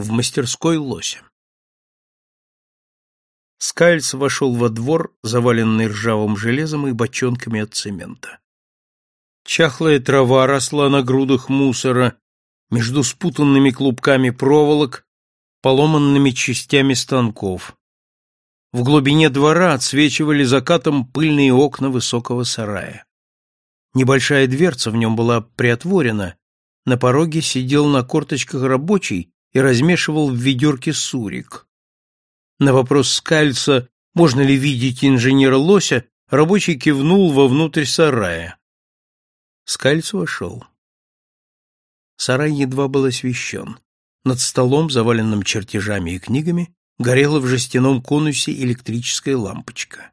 в мастерской лося. Скальц вошел во двор, заваленный ржавым железом и бочонками от цемента. Чахлая трава росла на грудах мусора, между спутанными клубками проволок, поломанными частями станков. В глубине двора отсвечивали закатом пыльные окна высокого сарая. Небольшая дверца в нем была приотворена, на пороге сидел на корточках рабочий и размешивал в ведерке сурик. На вопрос Скальца, можно ли видеть инженера Лося, рабочий кивнул вовнутрь сарая. Скальц вошел. Сарай едва был освещен. Над столом, заваленным чертежами и книгами, горела в жестяном конусе электрическая лампочка.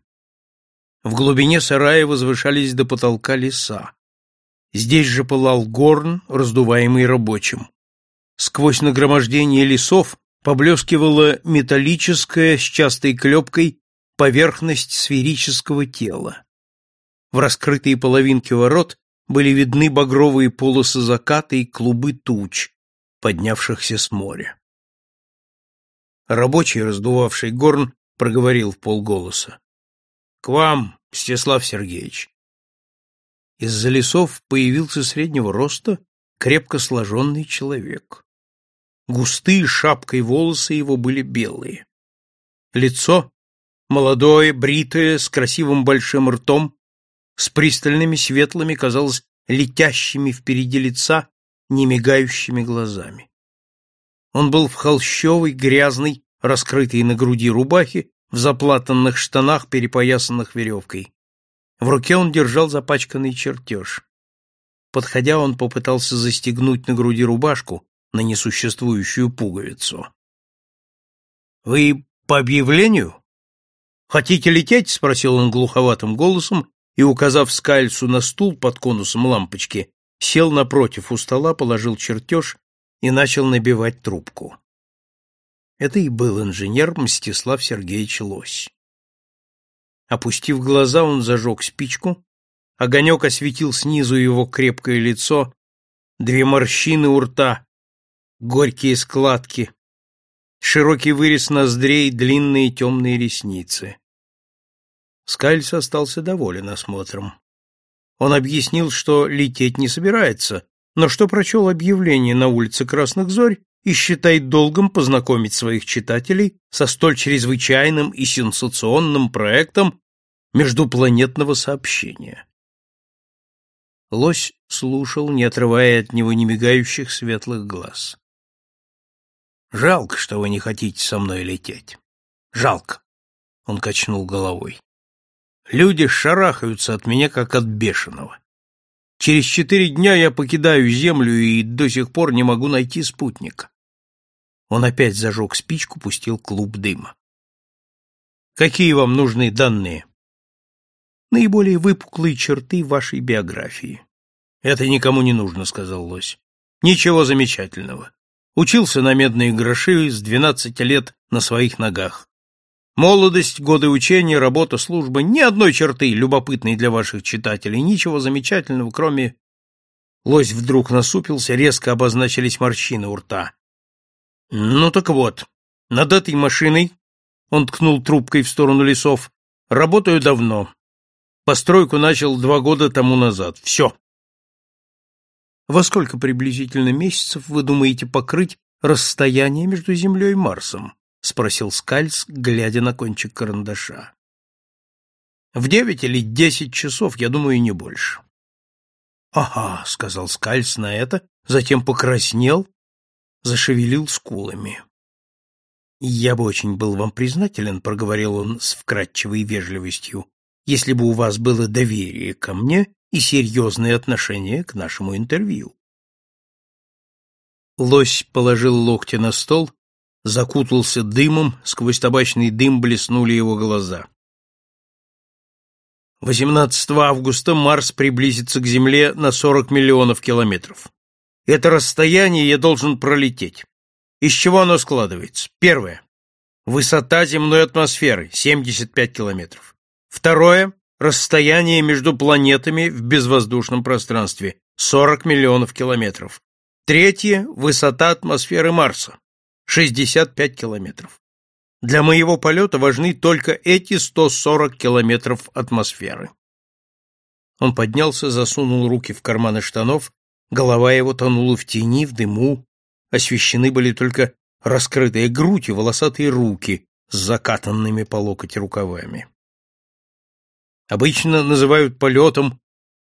В глубине сарая возвышались до потолка леса. Здесь же пылал горн, раздуваемый рабочим. Сквозь нагромождение лесов поблескивала металлическая с частой клепкой поверхность сферического тела. В раскрытые половинки ворот были видны багровые полосы заката и клубы туч, поднявшихся с моря. Рабочий, раздувавший горн, проговорил в полголоса. — К вам, Стеслав Сергеевич. Из-за лесов появился среднего роста, крепко сложенный человек. Густые шапкой волосы его были белые. Лицо молодое, бритое, с красивым большим ртом, с пристальными светлыми, казалось, летящими впереди лица, немигающими глазами. Он был в холщовой, грязной, раскрытой на груди рубахе, в заплатанных штанах, перепоясанных веревкой. В руке он держал запачканный чертеж. Подходя, он попытался застегнуть на груди рубашку, на несуществующую пуговицу. «Вы по объявлению?» «Хотите лететь?» — спросил он глуховатым голосом и, указав скальцу на стул под конусом лампочки, сел напротив у стола, положил чертеж и начал набивать трубку. Это и был инженер Мстислав Сергеевич Лось. Опустив глаза, он зажег спичку, огонек осветил снизу его крепкое лицо, две морщины у рта, горькие складки, широкий вырез ноздрей, длинные темные ресницы. Скальц остался доволен осмотром. Он объяснил, что лететь не собирается, но что прочел объявление на улице Красных Зорь и считает долгом познакомить своих читателей со столь чрезвычайным и сенсационным проектом междупланетного сообщения. Лось слушал, не отрывая от него немигающих светлых глаз. Жалко, что вы не хотите со мной лететь. Жалко. Он качнул головой. Люди шарахаются от меня, как от бешеного. Через четыре дня я покидаю Землю и до сих пор не могу найти спутника. Он опять зажег спичку, пустил клуб дыма. Какие вам нужны данные? Наиболее выпуклые черты вашей биографии. Это никому не нужно, сказал Лось. Ничего замечательного. Учился на медные гроши с двенадцати лет на своих ногах. Молодость, годы учения, работа, служба, ни одной черты, любопытной для ваших читателей, ничего замечательного, кроме... Лось вдруг насупился, резко обозначились морщины у рта. Ну так вот, над этой машиной, он ткнул трубкой в сторону лесов, работаю давно. Постройку начал два года тому назад. Все. Во сколько приблизительно месяцев вы думаете покрыть расстояние между Землей и Марсом? спросил Скальц, глядя на кончик карандаша. В девять или десять часов, я думаю, не больше. Ага, сказал Скальц на это, затем покраснел, зашевелил скулами. Я бы очень был вам признателен, проговорил он с вкрадчивой вежливостью, если бы у вас было доверие ко мне и серьезное отношение к нашему интервью. Лось положил локти на стол, закутался дымом, сквозь табачный дым блеснули его глаза. 18 августа Марс приблизится к Земле на 40 миллионов километров. Это расстояние я должен пролететь. Из чего оно складывается? Первое. Высота земной атмосферы – 75 километров. Второе расстояние между планетами в безвоздушном пространстве 40 миллионов километров. Третье – высота атмосферы Марса 65 километров. Для моего полета важны только эти 140 километров атмосферы. Он поднялся, засунул руки в карманы штанов, голова его тонула в тени, в дыму, освещены были только раскрытая грудь и волосатые руки с закатанными по локоть рукавами. Обычно называют полетом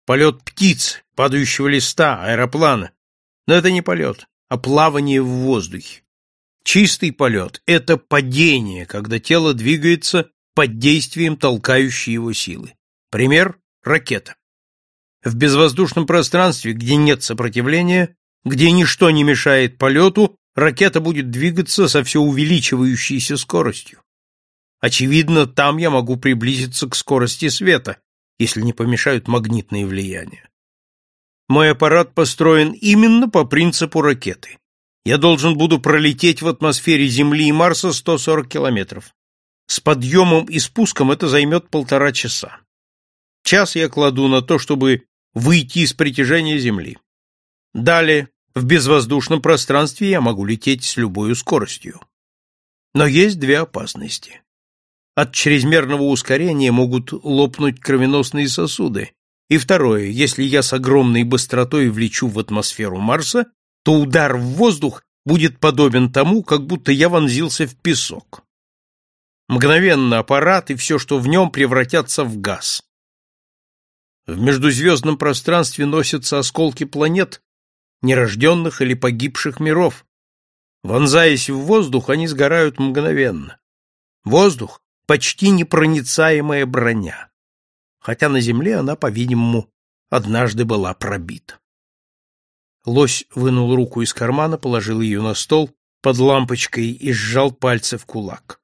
полет птиц, падающего листа, аэроплана. Но это не полет, а плавание в воздухе. Чистый полет — это падение, когда тело двигается под действием толкающей его силы. Пример — ракета. В безвоздушном пространстве, где нет сопротивления, где ничто не мешает полету, ракета будет двигаться со все увеличивающейся скоростью. Очевидно, там я могу приблизиться к скорости света, если не помешают магнитные влияния. Мой аппарат построен именно по принципу ракеты. Я должен буду пролететь в атмосфере Земли и Марса 140 километров. С подъемом и спуском это займет полтора часа. Час я кладу на то, чтобы выйти из притяжения Земли. Далее, в безвоздушном пространстве я могу лететь с любой скоростью. Но есть две опасности. От чрезмерного ускорения могут лопнуть кровеносные сосуды. И второе, если я с огромной быстротой влечу в атмосферу Марса, то удар в воздух будет подобен тому, как будто я вонзился в песок. Мгновенно аппарат и все, что в нем, превратятся в газ. В междузвездном пространстве носятся осколки планет, нерожденных или погибших миров. Вонзаясь в воздух, они сгорают мгновенно. Воздух — почти непроницаемая броня, хотя на Земле она, по-видимому, однажды была пробита. Лось вынул руку из кармана, положил ее на стол под лампочкой и сжал пальцы в кулак.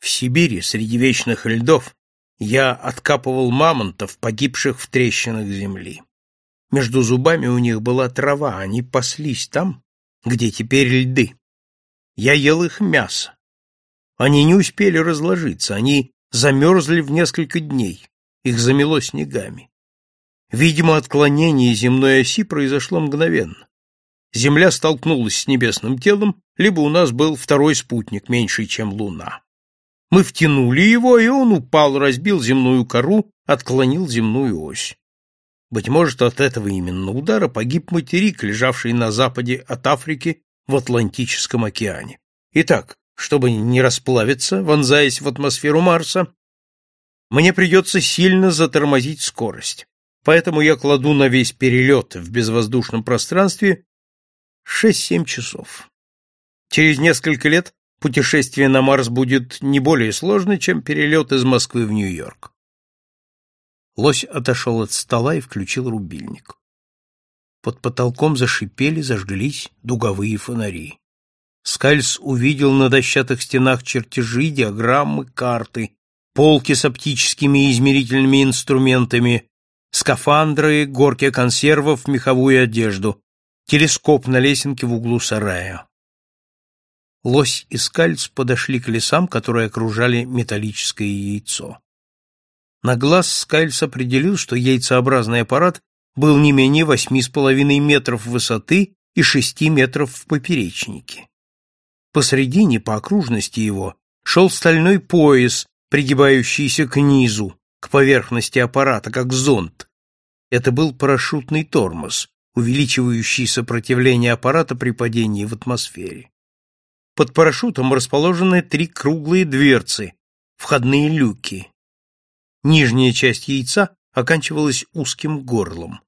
В Сибири, среди вечных льдов, я откапывал мамонтов, погибших в трещинах земли. Между зубами у них была трава, они паслись там, где теперь льды. Я ел их мясо. Они не успели разложиться, они замерзли в несколько дней, их замело снегами. Видимо, отклонение земной оси произошло мгновенно. Земля столкнулась с небесным телом, либо у нас был второй спутник, меньший, чем Луна. Мы втянули его, и он упал, разбил земную кору, отклонил земную ось. Быть может, от этого именно удара погиб материк, лежавший на западе от Африки в Атлантическом океане. Итак, чтобы не расплавиться, вонзаясь в атмосферу Марса, мне придется сильно затормозить скорость. Поэтому я кладу на весь перелет в безвоздушном пространстве 6-7 часов. Через несколько лет путешествие на Марс будет не более сложно, чем перелет из Москвы в Нью-Йорк. Лось отошел от стола и включил рубильник. Под потолком зашипели, зажглись дуговые фонари. Скальс увидел на дощатых стенах чертежи, диаграммы, карты, полки с оптическими и измерительными инструментами, скафандры, горки консервов, меховую одежду, телескоп на лесенке в углу сарая. Лось и скальц подошли к лесам, которые окружали металлическое яйцо. На глаз скальц определил, что яйцеобразный аппарат был не менее восьми с половиной метров высоты и шести метров в поперечнике. Посредине, по окружности его, шел стальной пояс, пригибающийся к низу, к поверхности аппарата, как зонд. Это был парашютный тормоз, увеличивающий сопротивление аппарата при падении в атмосфере. Под парашютом расположены три круглые дверцы, входные люки. Нижняя часть яйца оканчивалась узким горлом.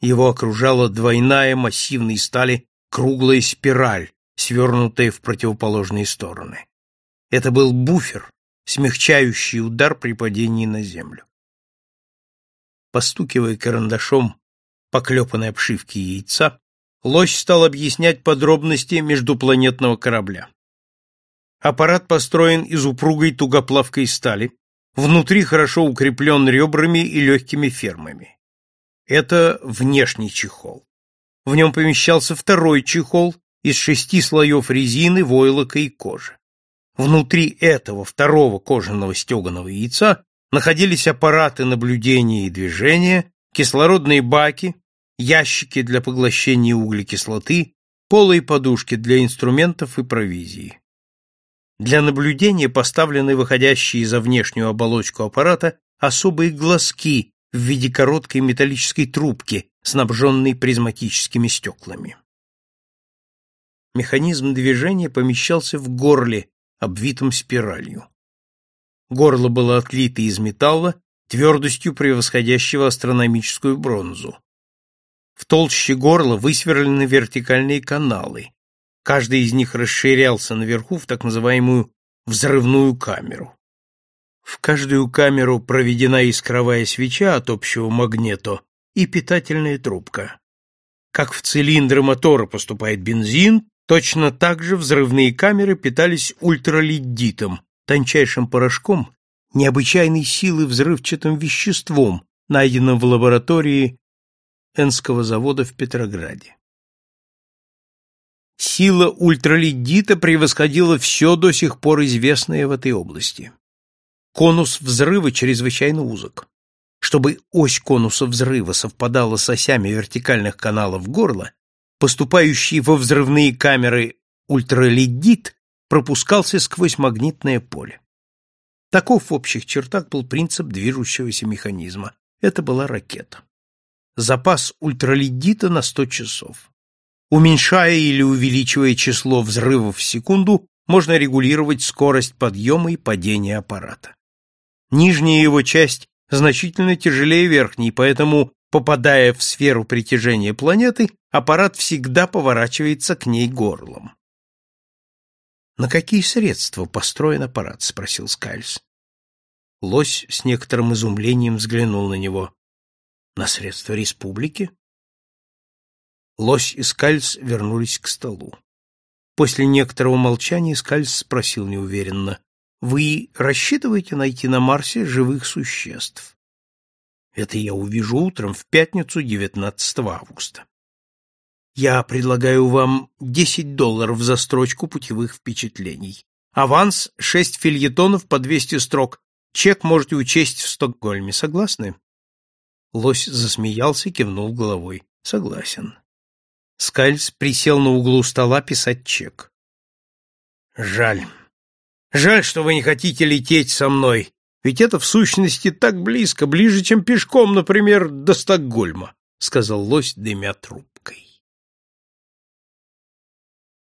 Его окружала двойная массивной стали круглая спираль, свернутая в противоположные стороны. Это был буфер, смягчающий удар при падении на землю. Постукивая карандашом по клепанной обшивке яйца, Лось стал объяснять подробности междупланетного корабля. Аппарат построен из упругой тугоплавкой стали, внутри хорошо укреплен ребрами и легкими фермами. Это внешний чехол. В нем помещался второй чехол из шести слоев резины, войлока и кожи. Внутри этого второго кожаного стеганого яйца находились аппараты наблюдения и движения, кислородные баки, ящики для поглощения углекислоты, полые подушки для инструментов и провизии. Для наблюдения поставлены выходящие за внешнюю оболочку аппарата особые глазки в виде короткой металлической трубки, снабженной призматическими стеклами. Механизм движения помещался в горле, обвитом спиралью. Горло было отлито из металла, твердостью превосходящего астрономическую бронзу. В толще горла высверлены вертикальные каналы. Каждый из них расширялся наверху в так называемую взрывную камеру. В каждую камеру проведена искровая свеча от общего магнето и питательная трубка. Как в цилиндры мотора поступает бензин, точно так же взрывные камеры питались ультралиддитом, тончайшим порошком, необычайной силы взрывчатым веществом, найденным в лаборатории Энского завода в Петрограде. Сила ультралидита превосходила все до сих пор известное в этой области. Конус взрыва чрезвычайно узок. Чтобы ось конуса взрыва совпадала с осями вертикальных каналов горла, поступающий во взрывные камеры ультралидит пропускался сквозь магнитное поле. Таков в общих чертах был принцип движущегося механизма. Это была ракета. Запас ультралидита на 100 часов. Уменьшая или увеличивая число взрывов в секунду, можно регулировать скорость подъема и падения аппарата. Нижняя его часть значительно тяжелее верхней, поэтому, попадая в сферу притяжения планеты, аппарат всегда поворачивается к ней горлом. «На какие средства построен аппарат?» — спросил Скальс. Лось с некоторым изумлением взглянул на него. «На средства республики?» Лось и Скальс вернулись к столу. После некоторого молчания Скальс спросил неуверенно. «Вы рассчитываете найти на Марсе живых существ?» «Это я увижу утром в пятницу 19 августа». Я предлагаю вам 10 долларов за строчку путевых впечатлений. Аванс — 6 фильетонов по 200 строк. Чек можете учесть в Стокгольме. Согласны? Лось засмеялся кивнул головой. Согласен. Скальц присел на углу стола писать чек. Жаль. Жаль, что вы не хотите лететь со мной. Ведь это в сущности так близко, ближе, чем пешком, например, до Стокгольма, сказал лось, дымя трубкой.